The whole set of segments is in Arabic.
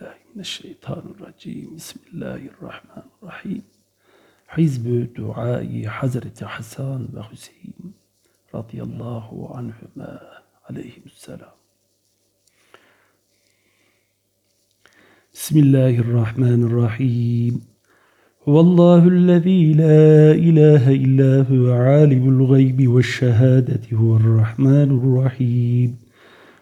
بالله من الشيطان الرجيم. بسم الله الرحمن الرحيم. حزب دعاء حضرة حسان وحسين رضي الله عنهما عليهم السلام. بسم الله الرحمن الرحيم. هو الله الذي لا إله إلا هو عالم الغيب والشهادة هو الرحمن الرحيم.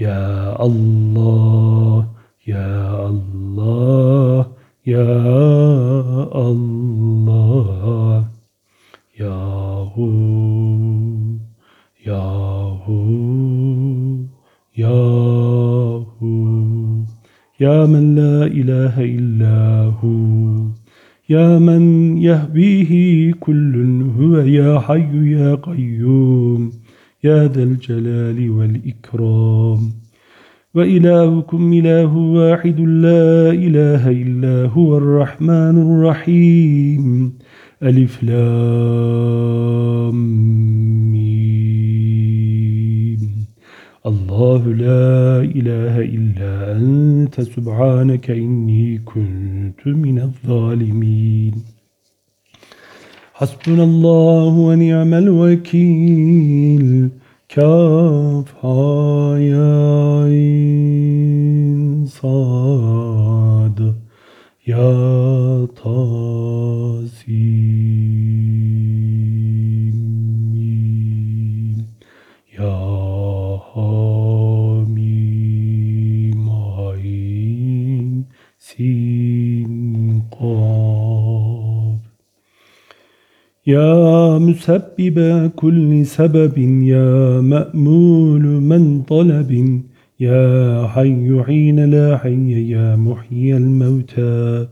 يا الله يا الله يا الله. يا هو يا هو يا هو يا من لا إله إلا هو. يا من يهبيه كل هو يا حي يا قيوم. يا ذا الجلال والإكرام. وإلهكم إله واحد لا إله إلا هو الرحمن الرحيم. ألف لام الله لا إله إلا أنت. سبحانك إني كنت من الظالمين. حسبنا الله ونعم الوكيل. كاف يا صاد. يا طاسيم يا حميم عين سين. يا مسبب كل سبب يا مأمول من طلب يا حي حين لا حي يا محيي الموتى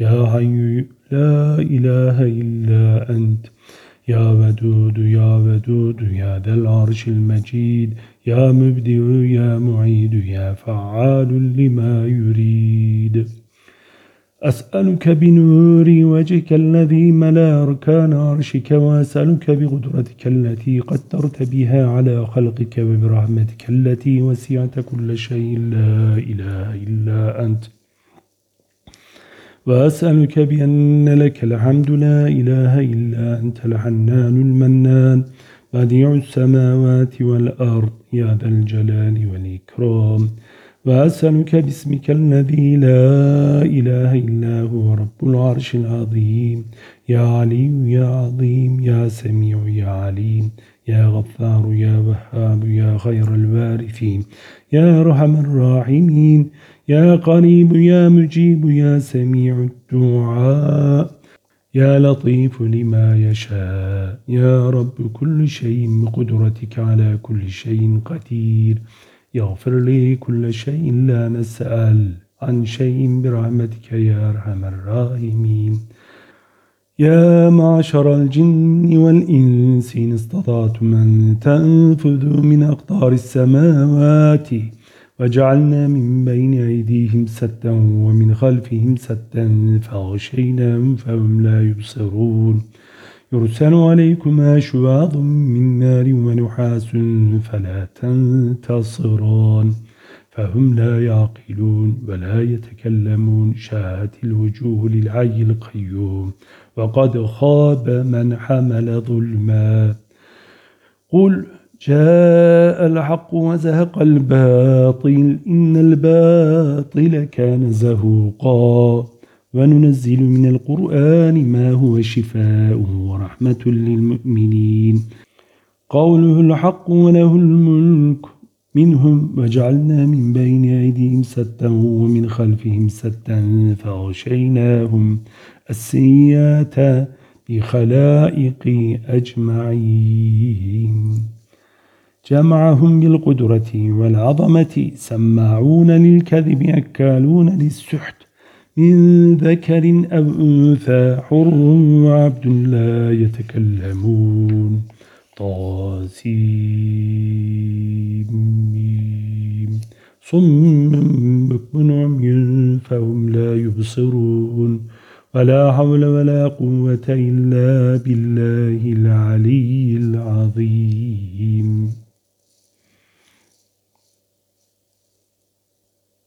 يا حي لا إله إلا أنت يا ودود يا ودود يا ذا العرش المجيد يا مبدئ يا معيد يا فعال لما يريد. أسألك بنور وجهك الذي ملا أركان عرشك وأسألك بقدرتك التي قدرت بها على خلقك وبرحمتك التي وسعت كل شيء لا إله إلا أنت. وأسألك بأن لك الحمد لا إله إلا أنت الحنان المنان. بديع السماوات والأرض يا ذا الجلال والإكرام. وأسألك باسمك الذي لا إله إلا هو رب العرش العظيم. يا علي يا عظيم يا سميع يا عليم يا غفار يا وهاب يا خير الوارثين. يا أرحم الراحمين يا قريب يا مجيب يا سميع الدعاء. يا لطيف لما يشاء يا رب كل شيء بقدرتك على كل شيء قدير. يغفر لي كل شيء لا نسأل عن شيء برحمتك يا أرحم الراحمين. يا معشر الجن والإنس إن استطعتم أن تنفذوا من أقطار السماوات وجعلنا من بين أيديهم سدا ومن خلفهم سدا فأغشيناهم فهم لا يبصرون. يرسل عليكما شواظ من نار ونحاس فلا تنتصران فهم لا يعقلون ولا يتكلمون شاهت الوجوه للعي القيوم وقد خاب من حمل ظلما قل جاء الحق وزهق الباطل إن الباطل كان زهوقا وننزل من القرآن ما هو شفاء ورحمة للمؤمنين. قوله الحق وله الملك منهم وجعلنا من بين أيديهم ستا ومن خلفهم ستا فغشيناهم السيئات بخلائق أجمعين. جمعهم بالقدرة والعظمة سماعون للكذب أكالون للسحت من ذكر أو أنثى حر وعبد لا يتكلمون. طاسيم صم بكم عمي فهم لا يبصرون. ولا حول ولا قوة إلا بالله العلي العظيم.